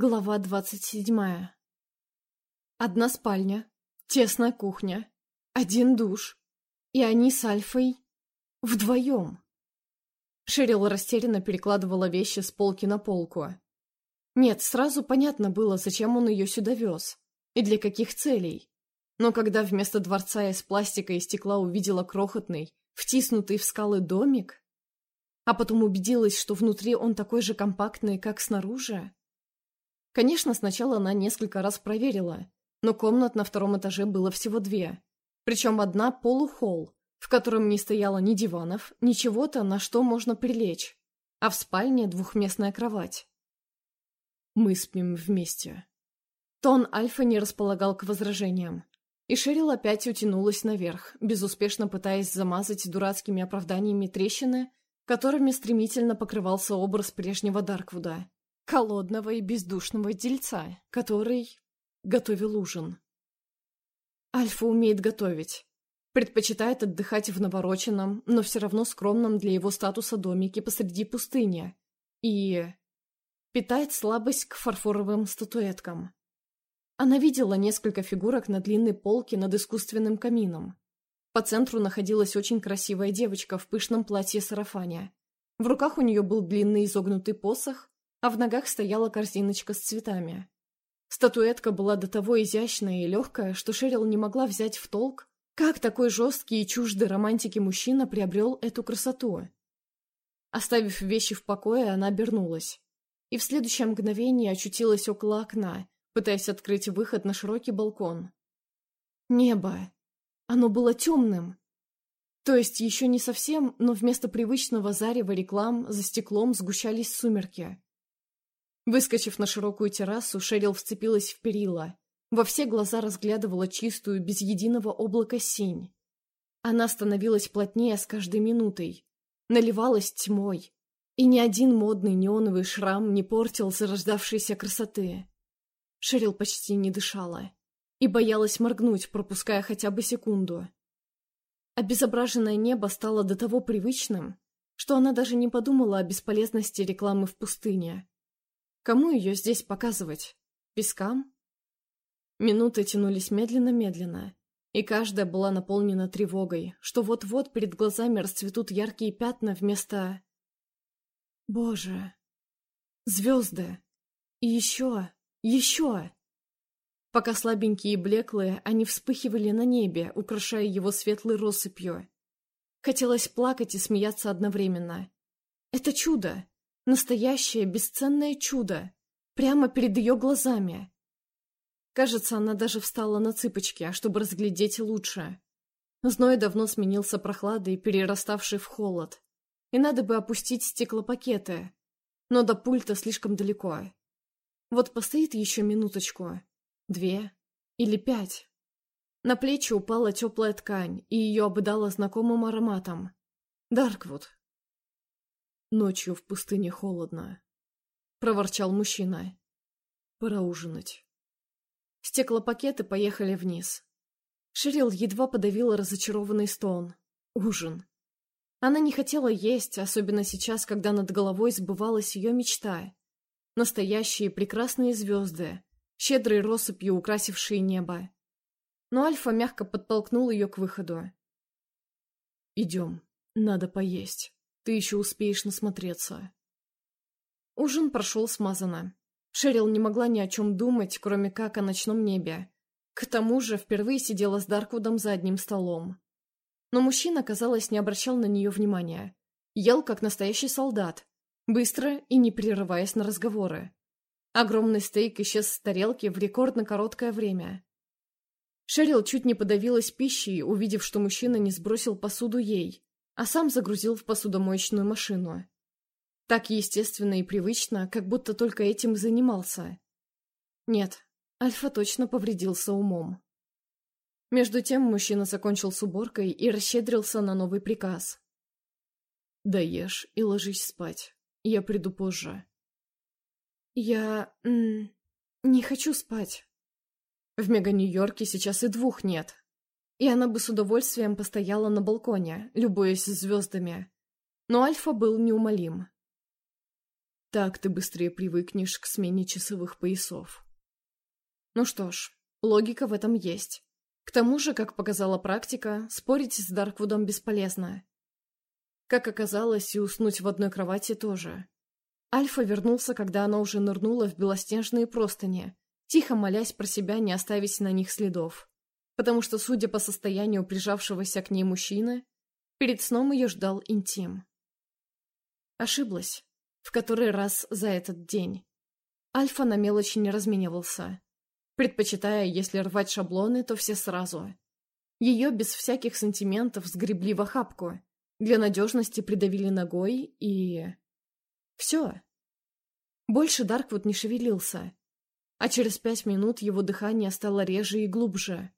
Глава двадцать седьмая. Одна спальня, тесная кухня, один душ, и они с Альфой вдвоем. Шерил растерянно перекладывала вещи с полки на полку. Нет, сразу понятно было, зачем он ее сюда вез и для каких целей. Но когда вместо дворца из пластика и стекла увидела крохотный, втиснутый в скалы домик, а потом убедилась, что внутри он такой же компактный, как снаружи, Конечно, сначала она несколько раз проверила, но комнат на втором этаже было всего две. Причем одна полухолл, в котором не стояло ни диванов, ни чего-то, на что можно прилечь, а в спальне двухместная кровать. Мы спим вместе. Тон Альфа не располагал к возражениям. И Шерил опять утянулась наверх, безуспешно пытаясь замазать дурацкими оправданиями трещины, которыми стремительно покрывался образ прежнего Дарквуда холодного и бездушного дельца, который готовил ужин. Альфа умеет готовить. Предпочитает отдыхать в навороченном, но все равно скромном для его статуса домике посреди пустыни. И... питает слабость к фарфоровым статуэткам. Она видела несколько фигурок на длинной полке над искусственным камином. По центру находилась очень красивая девочка в пышном платье-сарафане. В руках у нее был длинный изогнутый посох, а в ногах стояла корзиночка с цветами. Статуэтка была до того изящная и легкая, что Шерил не могла взять в толк, как такой жесткий и чуждый романтики мужчина приобрел эту красоту. Оставив вещи в покое, она обернулась. И в следующее мгновение очутилась около окна, пытаясь открыть выход на широкий балкон. Небо. Оно было темным. То есть еще не совсем, но вместо привычного зарева реклам за стеклом сгущались сумерки. Выскочив на широкую террасу, Шерил вцепилась в перила. Во все глаза разглядывала чистую, без единого облака синь. Она становилась плотнее с каждой минутой, наливалась тьмой, и ни один модный неоновый шрам не портил зарождавшейся красоты. Шерил почти не дышала и боялась моргнуть, пропуская хотя бы секунду. Обезображенное небо стало до того привычным, что она даже не подумала о бесполезности рекламы в пустыне. Кому ее здесь показывать? Пескам? Минуты тянулись медленно-медленно, и каждая была наполнена тревогой, что вот-вот перед глазами расцветут яркие пятна вместо... Боже! Звезды! И еще! Еще! Пока слабенькие и блеклые, они вспыхивали на небе, украшая его светлой россыпью. Хотелось плакать и смеяться одновременно. Это чудо! Настоящее бесценное чудо. Прямо перед ее глазами. Кажется, она даже встала на цыпочки, чтобы разглядеть лучше. Зной давно сменился прохладой, перераставший в холод. И надо бы опустить стеклопакеты. Но до пульта слишком далеко. Вот постоит еще минуточку. Две. Или пять. На плечи упала теплая ткань, и ее обдала знакомым ароматом. Дарквуд. Ночью в пустыне холодно. Проворчал мужчина. Пора ужинать. Стеклопакеты поехали вниз. Ширил едва подавила разочарованный стон. Ужин. Она не хотела есть, особенно сейчас, когда над головой сбывалась ее мечта. Настоящие прекрасные звезды, щедрой россыпью украсившие небо. Но Альфа мягко подтолкнул ее к выходу. «Идем, надо поесть». Ты еще успеешь насмотреться. Ужин прошел смазанно. Шерил не могла ни о чем думать, кроме как о ночном небе. К тому же впервые сидела с Дарквудом за одним столом. Но мужчина, казалось, не обращал на нее внимания. Ел, как настоящий солдат, быстро и не прерываясь на разговоры. Огромный стейк исчез с тарелки в рекордно короткое время. Шерил чуть не подавилась пищей, увидев, что мужчина не сбросил посуду ей, а сам загрузил в посудомоечную машину. Так естественно и привычно, как будто только этим занимался. Нет, Альфа точно повредился умом. Между тем мужчина закончил с уборкой и расщедрился на новый приказ. «Доешь и ложись спать. Я приду позже». «Я... Не хочу спать». В Мега-Нью-Йорке сейчас и двух нет и она бы с удовольствием постояла на балконе, любуясь звездами. Но Альфа был неумолим. Так ты быстрее привыкнешь к смене часовых поясов. Ну что ж, логика в этом есть. К тому же, как показала практика, спорить с Дарквудом бесполезно. Как оказалось, и уснуть в одной кровати тоже. Альфа вернулся, когда она уже нырнула в белоснежные простыни, тихо молясь про себя не оставить на них следов. Потому что, судя по состоянию прижавшегося к ней мужчины, перед сном ее ждал интим. Ошиблась. В который раз за этот день. Альфа на мелочи не разменивался. Предпочитая, если рвать шаблоны, то все сразу. Ее без всяких сантиментов сгребли в охапку, для надежности придавили ногой и... Все. Больше Дарквуд не шевелился. А через пять минут его дыхание стало реже и глубже.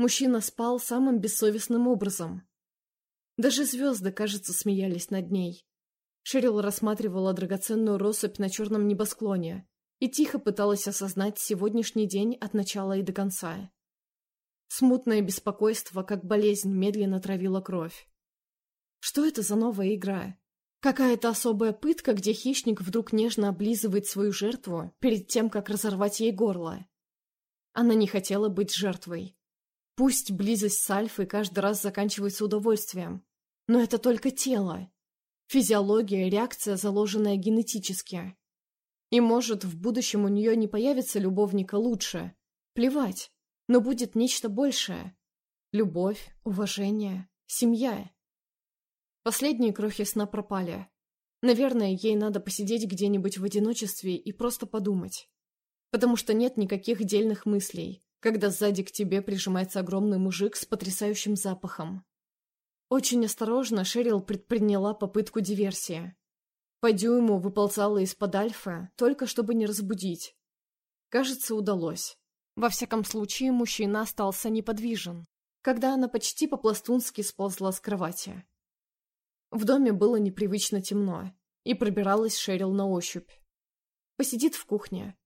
Мужчина спал самым бессовестным образом. Даже звезды, кажется, смеялись над ней. Шерил рассматривала драгоценную россыпь на черном небосклоне и тихо пыталась осознать сегодняшний день от начала и до конца. Смутное беспокойство, как болезнь, медленно травило кровь. Что это за новая игра? Какая-то особая пытка, где хищник вдруг нежно облизывает свою жертву перед тем, как разорвать ей горло. Она не хотела быть жертвой. Пусть близость с Альфой каждый раз заканчивается удовольствием, но это только тело. Физиология, реакция, заложенная генетически. И может, в будущем у нее не появится любовника лучше. Плевать, но будет нечто большее. Любовь, уважение, семья. Последние крохи сна пропали. Наверное, ей надо посидеть где-нибудь в одиночестве и просто подумать. Потому что нет никаких дельных мыслей, когда сзади к тебе прижимается огромный мужик с потрясающим запахом. Очень осторожно Шерил предприняла попытку диверсии. По дюйму выползала из-под альфа, только чтобы не разбудить. Кажется, удалось. Во всяком случае, мужчина остался неподвижен, когда она почти по-пластунски сползла с кровати. В доме было непривычно темно, и пробиралась Шерил на ощупь. Посидит в кухне.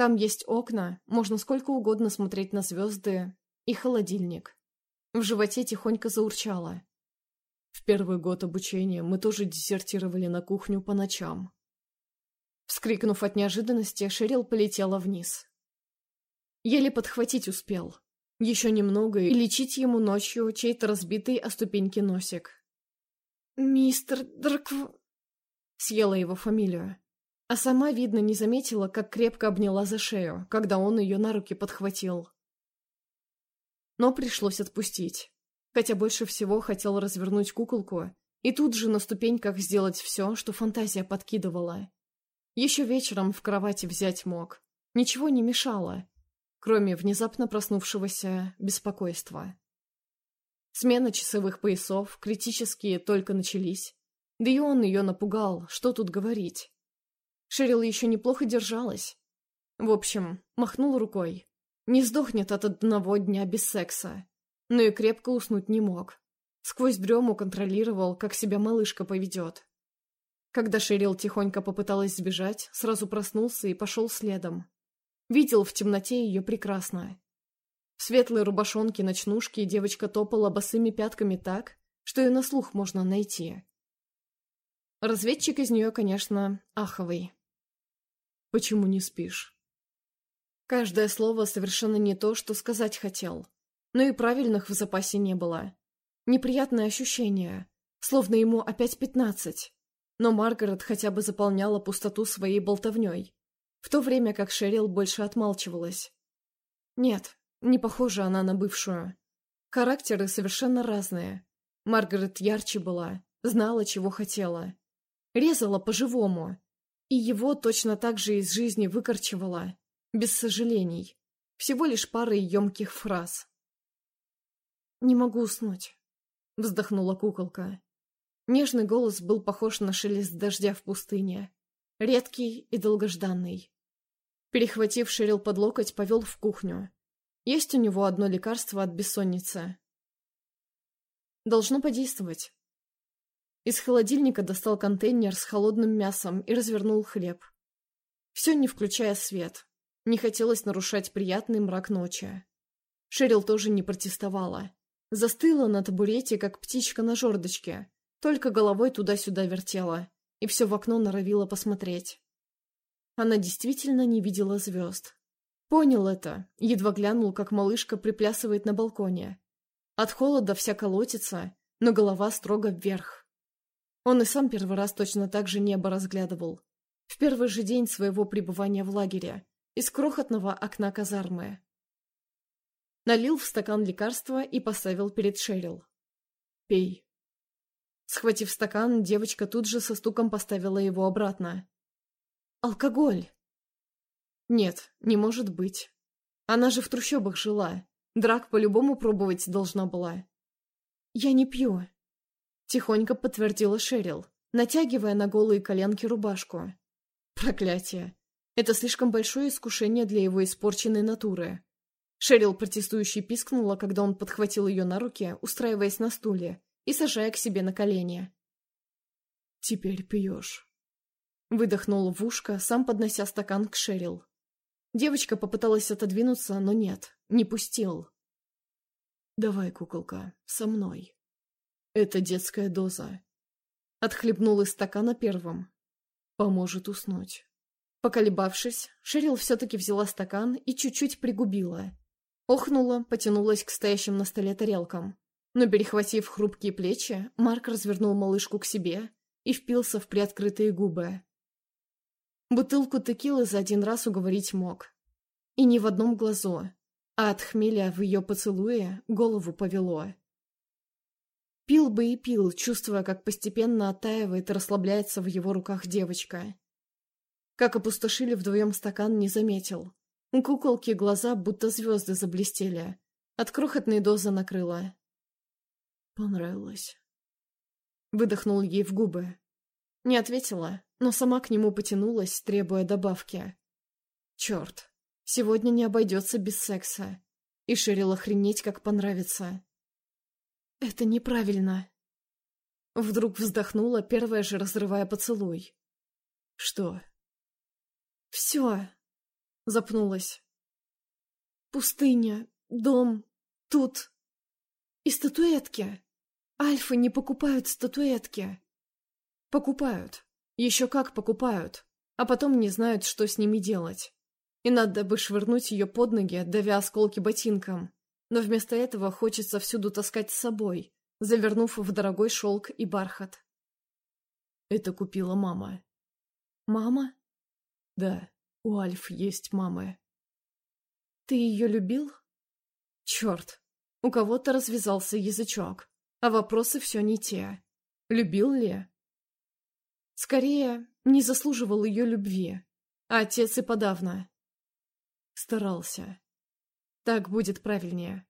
Там есть окна, можно сколько угодно смотреть на звезды, и холодильник. В животе тихонько заурчало. В первый год обучения мы тоже дезертировали на кухню по ночам. Вскрикнув от неожиданности, Шерил полетела вниз. Еле подхватить успел. Еще немного и лечить ему ночью чей-то разбитый о ступеньки носик. «Мистер Дракв...» Съела его фамилию. А сама, видно, не заметила, как крепко обняла за шею, когда он ее на руки подхватил. Но пришлось отпустить. Хотя больше всего хотел развернуть куколку и тут же на ступеньках сделать все, что фантазия подкидывала. Еще вечером в кровати взять мог. Ничего не мешало, кроме внезапно проснувшегося беспокойства. Смена часовых поясов, критические, только начались. Да и он ее напугал, что тут говорить. Шерил еще неплохо держалась. В общем, махнул рукой. Не сдохнет от одного дня без секса. Но и крепко уснуть не мог. Сквозь дрему контролировал, как себя малышка поведет. Когда Шерил тихонько попыталась сбежать, сразу проснулся и пошел следом. Видел в темноте ее прекрасно. В светлой рубашонке, ночнушке девочка топала босыми пятками так, что и на слух можно найти. Разведчик из нее, конечно, аховый. «Почему не спишь?» Каждое слово совершенно не то, что сказать хотел. Но и правильных в запасе не было. Неприятное ощущение, словно ему опять пятнадцать. Но Маргарет хотя бы заполняла пустоту своей болтовней, в то время как Шерил больше отмалчивалась. Нет, не похожа она на бывшую. Характеры совершенно разные. Маргарет ярче была, знала, чего хотела. Резала по-живому. И его точно так же из жизни выкорчевала. Без сожалений. Всего лишь парой емких фраз. «Не могу уснуть», — вздохнула куколка. Нежный голос был похож на шелест дождя в пустыне. Редкий и долгожданный. Перехватив Шерил под локоть, повел в кухню. Есть у него одно лекарство от бессонницы. Должно подействовать. Из холодильника достал контейнер с холодным мясом и развернул хлеб. Все не включая свет. Не хотелось нарушать приятный мрак ночи. Шерил тоже не протестовала. Застыла на табурете, как птичка на жердочке, только головой туда-сюда вертела, и все в окно норовила посмотреть. Она действительно не видела звезд. Понял это, едва глянул, как малышка приплясывает на балконе. От холода вся колотится, но голова строго вверх. Он и сам первый раз точно так же небо разглядывал. В первый же день своего пребывания в лагере, из крохотного окна казармы. Налил в стакан лекарства и поставил перед Шерил. «Пей». Схватив стакан, девочка тут же со стуком поставила его обратно. «Алкоголь!» «Нет, не может быть. Она же в трущобах жила. Драк по-любому пробовать должна была». «Я не пью», — тихонько подтвердила Шерил, натягивая на голые коленки рубашку. «Проклятие! Это слишком большое искушение для его испорченной натуры». Шерил протестующий пискнула, когда он подхватил ее на руки, устраиваясь на стуле и сажая к себе на колени. «Теперь пьешь». Выдохнул в ушко, сам поднося стакан к Шерил. Девочка попыталась отодвинуться, но нет, не пустил. «Давай, куколка, со мной». «Это детская доза». Отхлебнул из стакана первым. «Поможет уснуть». Поколебавшись, Шерил все-таки взяла стакан и чуть-чуть пригубила. Охнула, потянулась к стоящим на столе тарелкам. Но, перехватив хрупкие плечи, Марк развернул малышку к себе и впился в приоткрытые губы. Бутылку текилы за один раз уговорить мог. И не в одном глазу, а от хмеля в ее поцелуе голову повело. Пил бы и пил, чувствуя, как постепенно оттаивает и расслабляется в его руках девочка. Как опустошили вдвоем стакан, не заметил. У куколки глаза будто звезды заблестели. От крохотной дозы накрыла. Понравилось. Выдохнул ей в губы. Не ответила, но сама к нему потянулась, требуя добавки. Черт, сегодня не обойдется без секса. И Шерил охренеть, как понравится. Это неправильно. Вдруг вздохнула, первая же разрывая поцелуй. Что? Все. Запнулась. Пустыня, дом, тут. И статуэтки. Альфы не покупают статуэтки. Покупают. Еще как покупают. А потом не знают, что с ними делать. И надо бы швырнуть ее под ноги, давя осколки ботинком. Но вместо этого хочется всюду таскать с собой, завернув в дорогой шелк и бархат. Это купила мама. Мама? Да, у Альф есть мама. Ты ее любил? Черт, у кого-то развязался язычок, а вопросы все не те. Любил ли? Скорее, не заслуживал ее любви, а отец и подавно. Старался. Так будет правильнее.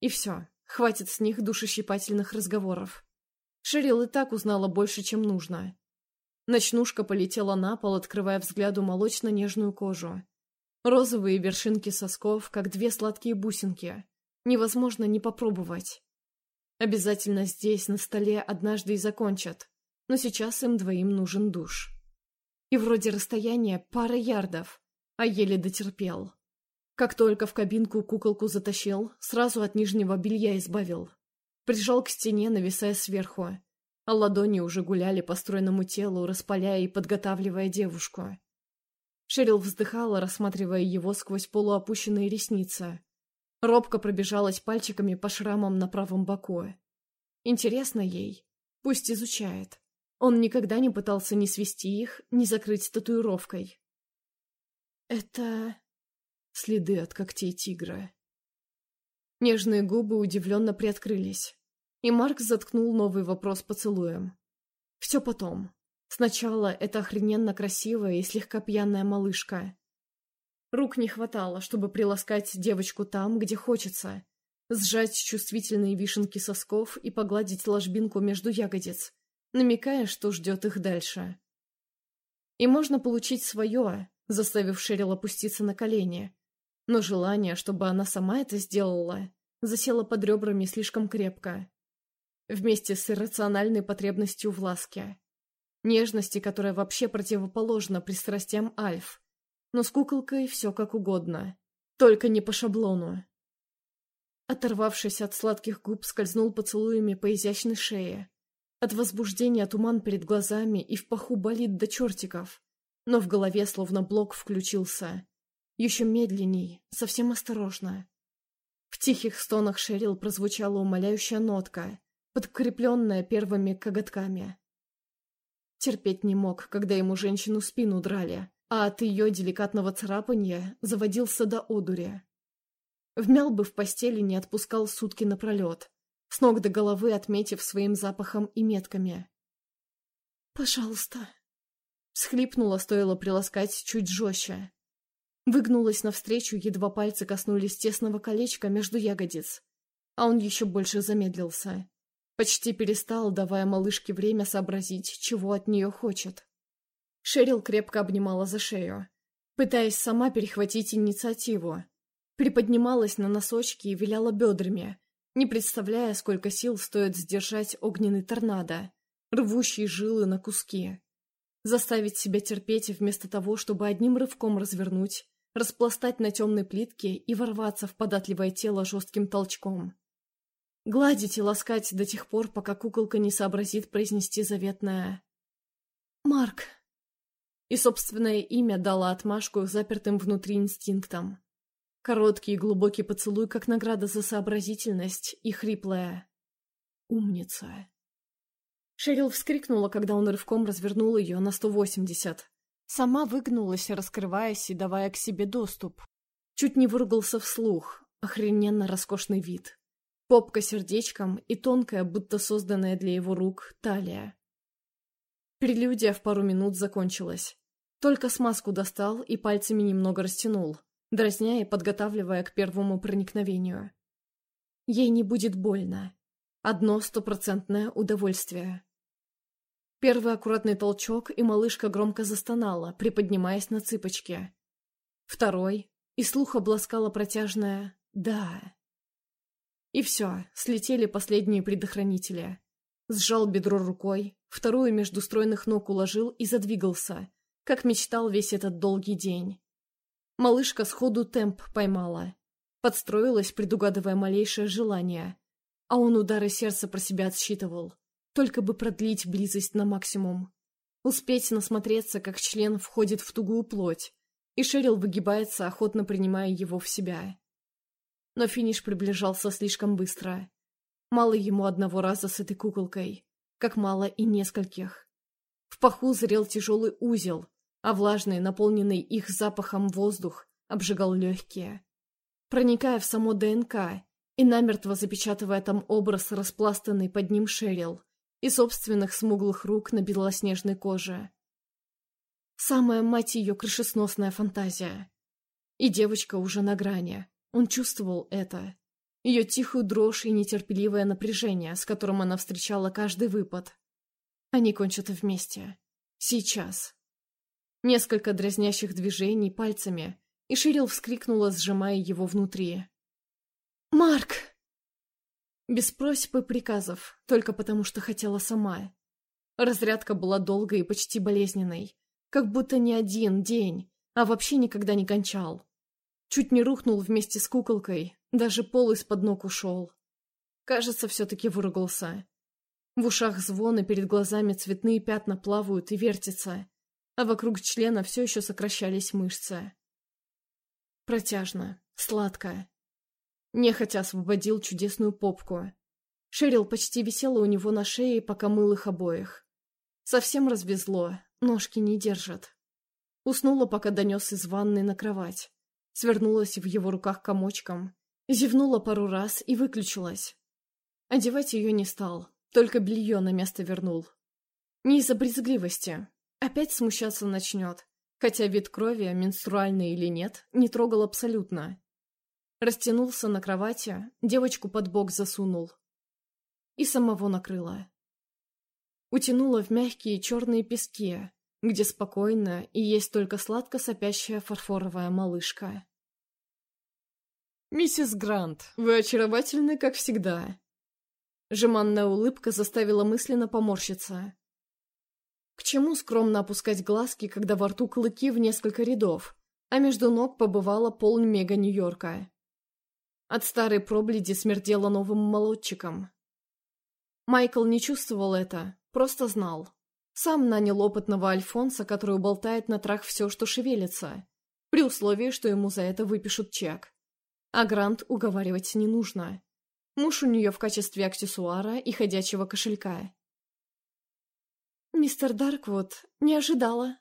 И все, хватит с них душещипательных разговоров. Шерил и так узнала больше, чем нужно. Ночнушка полетела на пол, открывая взгляду молочно-нежную кожу. Розовые вершинки сосков, как две сладкие бусинки невозможно не попробовать. Обязательно здесь, на столе, однажды и закончат, но сейчас им двоим нужен душ. И вроде расстояние пара ярдов, а еле дотерпел. Как только в кабинку куколку затащил, сразу от нижнего белья избавил. Прижал к стене, нависая сверху, а ладони уже гуляли по стройному телу, распаляя и подготавливая девушку. Шерил вздыхала, рассматривая его сквозь полуопущенные ресницы, Робко пробежалась пальчиками по шрамам на правом боку. Интересно ей. Пусть изучает. Он никогда не пытался ни свести их, ни закрыть татуировкой. Это... следы от когтей тигра. Нежные губы удивленно приоткрылись. И Марк заткнул новый вопрос поцелуем. Все потом. Сначала это охрененно красивая и слегка пьяная малышка. Рук не хватало, чтобы приласкать девочку там, где хочется. Сжать чувствительные вишенки сосков и погладить ложбинку между ягодиц, намекая, что ждет их дальше. И можно получить свое, заставив Шерил опуститься на колени. Но желание, чтобы она сама это сделала, засело под ребрами слишком крепко. Вместе с иррациональной потребностью в ласке. Нежности, которая вообще противоположна пристрастиям Альф но с куколкой все как угодно. Только не по шаблону. Оторвавшись от сладких губ, скользнул поцелуями по изящной шее. От возбуждения туман перед глазами и в паху болит до чертиков. Но в голове словно блок включился. Еще медленней, совсем осторожно. В тихих стонах Шерил прозвучала умоляющая нотка, подкрепленная первыми коготками. Терпеть не мог, когда ему женщину спину драли, а от ее деликатного царапанья заводился до одури. Вмял бы в постели, не отпускал сутки напролет, с ног до головы отметив своим запахом и метками. «Пожалуйста!» Схлипнула, стоило приласкать чуть жестче. Выгнулась навстречу, едва пальцы коснулись тесного колечка между ягодиц. А он еще больше замедлился. Почти перестал, давая малышке время сообразить, чего от нее хочет. Шерил крепко обнимала за шею, пытаясь сама перехватить инициативу. Приподнималась на носочки и виляла бедрами, не представляя, сколько сил стоит сдержать огненный торнадо, рвущий жилы на куски. Заставить себя терпеть вместо того, чтобы одним рывком развернуть, распластать на темной плитке и ворваться в податливое тело жестким толчком. Гладить и ласкать до тех пор, пока куколка не сообразит произнести заветное «Марк». И собственное имя дало отмашку запертым внутри инстинктам. Короткий и глубокий поцелуй, как награда за сообразительность, и хриплая «Умница». Шерил вскрикнула, когда он рывком развернул ее на 180. Сама выгнулась, раскрываясь и давая к себе доступ. Чуть не выругался вслух. Охрененно роскошный вид. Попка сердечком и тонкая, будто созданная для его рук, талия. Прелюдия в пару минут закончилась. Только смазку достал и пальцами немного растянул, дразня и подготавливая к первому проникновению. Ей не будет больно. Одно стопроцентное удовольствие. Первый аккуратный толчок, и малышка громко застонала, приподнимаясь на цыпочки. Второй, и слух обласкала протяжное «да». И все, слетели последние предохранители. Сжал бедро рукой, вторую между стройных ног уложил и задвигался, как мечтал весь этот долгий день. Малышка сходу темп поймала. Подстроилась, предугадывая малейшее желание. А он удары сердца про себя отсчитывал. Только бы продлить близость на максимум. Успеть насмотреться, как член входит в тугую плоть, и Шерил выгибается, охотно принимая его в себя. Но финиш приближался слишком быстро. Мало ему одного раза с этой куколкой, как мало и нескольких. В паху зрел тяжелый узел, а влажный, наполненный их запахом воздух, обжигал легкие. Проникая в само ДНК и намертво запечатывая там образ, распластанный под ним Шерил, и собственных смуглых рук на белоснежной коже. Самая мать ее крышесносная фантазия. И девочка уже на грани. Он чувствовал это. Ее тихую дрожь и нетерпеливое напряжение, с которым она встречала каждый выпад. Они кончат вместе. Сейчас. Несколько дразнящих движений пальцами, и Ширил вскрикнула, сжимая его внутри. «Марк!» Без просьб и приказов, только потому что хотела сама. Разрядка была долгой и почти болезненной, как будто не один день, а вообще никогда не кончал. Чуть не рухнул вместе с куколкой, даже пол из-под ног ушел. Кажется, все-таки выругался. В ушах звон, и перед глазами цветные пятна плавают и вертятся, а вокруг члена все еще сокращались мышцы. Протяжно, сладко. Нехотя освободил чудесную попку. Шерил почти висела у него на шее, пока мыл их обоих. Совсем развезло, ножки не держат. Уснула, пока донес из ванной на кровать свернулась в его руках комочком, зевнула пару раз и выключилась. Одевать ее не стал, только белье на место вернул. Не из-за брезгливости. Опять смущаться начнет, хотя вид крови, менструальный или нет, не трогал абсолютно. Растянулся на кровати, девочку под бок засунул. И самого накрыла. Утянула в мягкие черные пески, где спокойно и есть только сладко сопящая фарфоровая малышка. «Миссис Грант, вы очаровательны, как всегда». Жеманная улыбка заставила мысленно поморщиться. К чему скромно опускать глазки, когда во рту клыки в несколько рядов, а между ног побывала пол мега Нью-Йорка? От старой пробледи смердело новым молодчиком. Майкл не чувствовал это, просто знал. Сам нанял опытного Альфонса, который болтает на трах все, что шевелится, при условии, что ему за это выпишут чек. А Грант уговаривать не нужно. Муж у нее в качестве аксессуара и ходячего кошелька. «Мистер Дарквуд, не ожидала».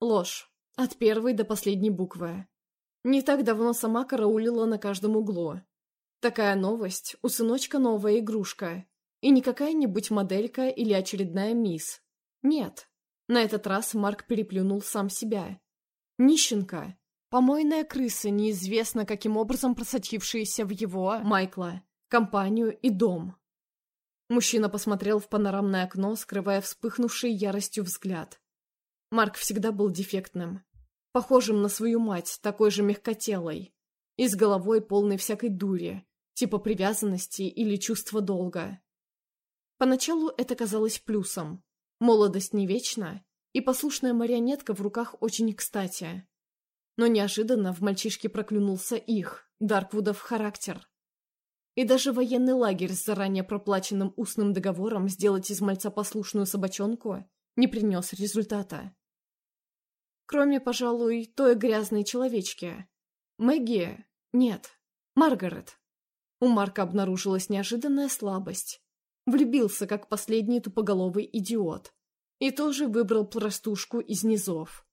Ложь. От первой до последней буквы. Не так давно сама караулила на каждом углу. Такая новость, у сыночка новая игрушка. И не какая-нибудь моделька или очередная мисс. Нет. На этот раз Марк переплюнул сам себя. Нищенка. Помойная крыса, неизвестно каким образом просочившаяся в его, Майкла, компанию и дом. Мужчина посмотрел в панорамное окно, скрывая вспыхнувший яростью взгляд. Марк всегда был дефектным. Похожим на свою мать, такой же мягкотелой. И с головой полной всякой дури, типа привязанности или чувства долга. Поначалу это казалось плюсом. Молодость не вечна, и послушная марионетка в руках очень кстати. Но неожиданно в мальчишке проклюнулся их, Дарквудов, характер. И даже военный лагерь с заранее проплаченным устным договором сделать из мальца послушную собачонку не принес результата. Кроме, пожалуй, той грязной человечки. Мэгги? Нет. Маргарет. У Марка обнаружилась неожиданная слабость. Влюбился, как последний тупоголовый идиот. И тоже выбрал простушку из низов.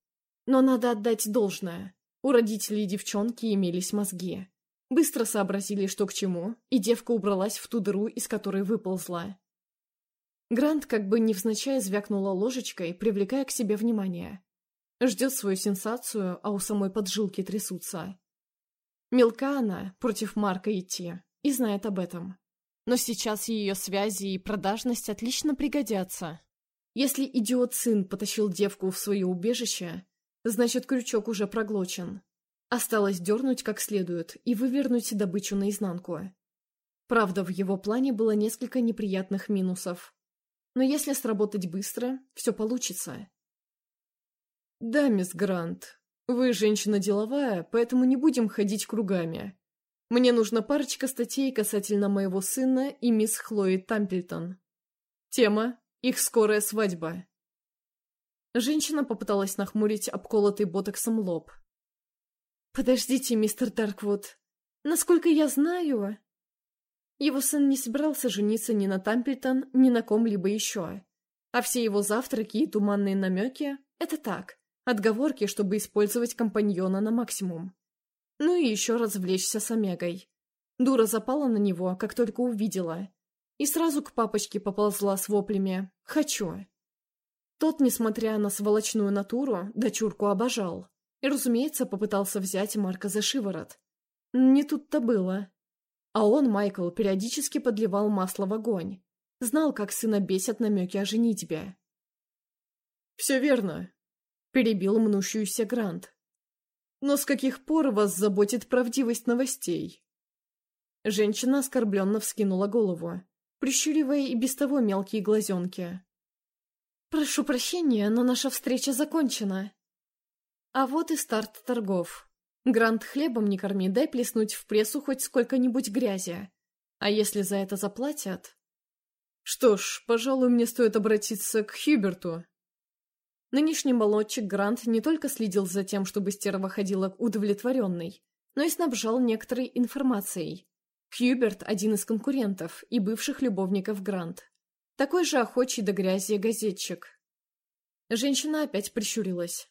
Но надо отдать должное. У родителей девчонки имелись мозги. Быстро сообразили, что к чему, и девка убралась в ту дыру, из которой выползла. Грант как бы невзначай звякнула ложечкой, привлекая к себе внимание. Ждет свою сенсацию, а у самой поджилки трясутся. Мелка она против Марка идти и знает об этом. Но сейчас ее связи и продажность отлично пригодятся. Если идиот-сын потащил девку в свое убежище, значит, крючок уже проглочен. Осталось дернуть как следует и вывернуть добычу наизнанку. Правда, в его плане было несколько неприятных минусов. Но если сработать быстро, все получится. «Да, мисс Грант, вы женщина деловая, поэтому не будем ходить кругами. Мне нужна парочка статей касательно моего сына и мисс Хлои Тампельтон. Тема — их скорая свадьба». Женщина попыталась нахмурить обколотый ботоксом лоб, «Подождите, мистер Дарквуд. Насколько я знаю...» Его сын не собирался жениться ни на Тампельтон, ни на ком-либо еще. А все его завтраки и туманные намеки — это так, отговорки, чтобы использовать компаньона на максимум. Ну и еще развлечься с Омегой. Дура запала на него, как только увидела. И сразу к папочке поползла с воплями «Хочу». Тот, несмотря на сволочную натуру, дочурку обожал. И, разумеется, попытался взять Марка за шиворот. Не тут-то было. А он, Майкл, периодически подливал масло в огонь. Знал, как сына бесят намеки о женитьбе. «Все верно», — перебил мнущуюся Грант. «Но с каких пор вас заботит правдивость новостей?» Женщина оскорбленно вскинула голову, прищуривая и без того мелкие глазенки. «Прошу прощения, но наша встреча закончена», а вот и старт торгов. Грант хлебом не корми, дай плеснуть в прессу хоть сколько-нибудь грязи. А если за это заплатят? Что ж, пожалуй, мне стоит обратиться к Хьюберту. Нынешний молодчик Грант не только следил за тем, чтобы стерва ходила удовлетворенной, но и снабжал некоторой информацией. Хьюберт – один из конкурентов и бывших любовников Грант. Такой же охочий до грязи газетчик. Женщина опять прищурилась.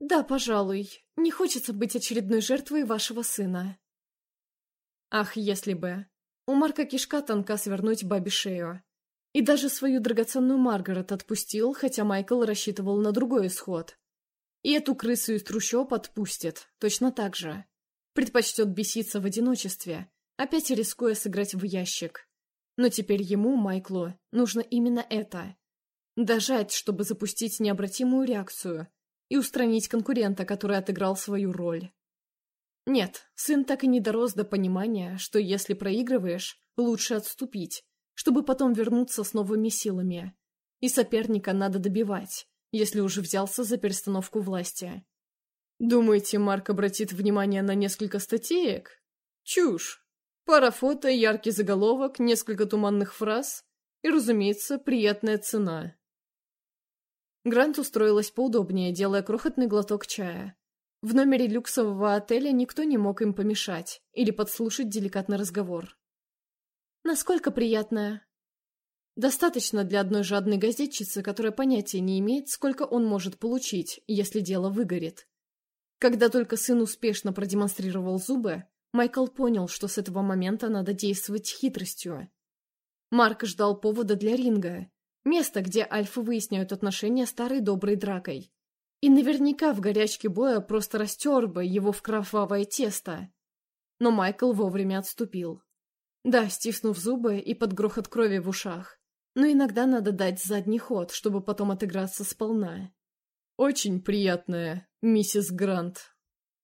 «Да, пожалуй. Не хочется быть очередной жертвой вашего сына». Ах, если бы. У Марка кишка тонка свернуть бабе шею. И даже свою драгоценную Маргарет отпустил, хотя Майкл рассчитывал на другой исход. И эту крысу из трущоб отпустит, точно так же. Предпочтет беситься в одиночестве, опять рискуя сыграть в ящик. Но теперь ему, Майклу, нужно именно это. Дожать, чтобы запустить необратимую реакцию, и устранить конкурента, который отыграл свою роль. Нет, сын так и не дорос до понимания, что если проигрываешь, лучше отступить, чтобы потом вернуться с новыми силами. И соперника надо добивать, если уже взялся за перестановку власти. Думаете, Марк обратит внимание на несколько статеек? Чушь. Пара фото, яркий заголовок, несколько туманных фраз и, разумеется, приятная цена. Грант устроилась поудобнее, делая крохотный глоток чая. В номере люксового отеля никто не мог им помешать или подслушать деликатный разговор. «Насколько приятная?» Достаточно для одной жадной газетчицы, которая понятия не имеет, сколько он может получить, если дело выгорит. Когда только сын успешно продемонстрировал зубы, Майкл понял, что с этого момента надо действовать хитростью. Марк ждал повода для ринга, места, где альфы выясняют отношения старой доброй дракой. И наверняка в горячке боя просто растер бы его в кровавое тесто. Но Майкл вовремя отступил. Да, стиснув зубы и под грохот крови в ушах но иногда надо дать задний ход, чтобы потом отыграться сполна. «Очень приятная, миссис Грант»,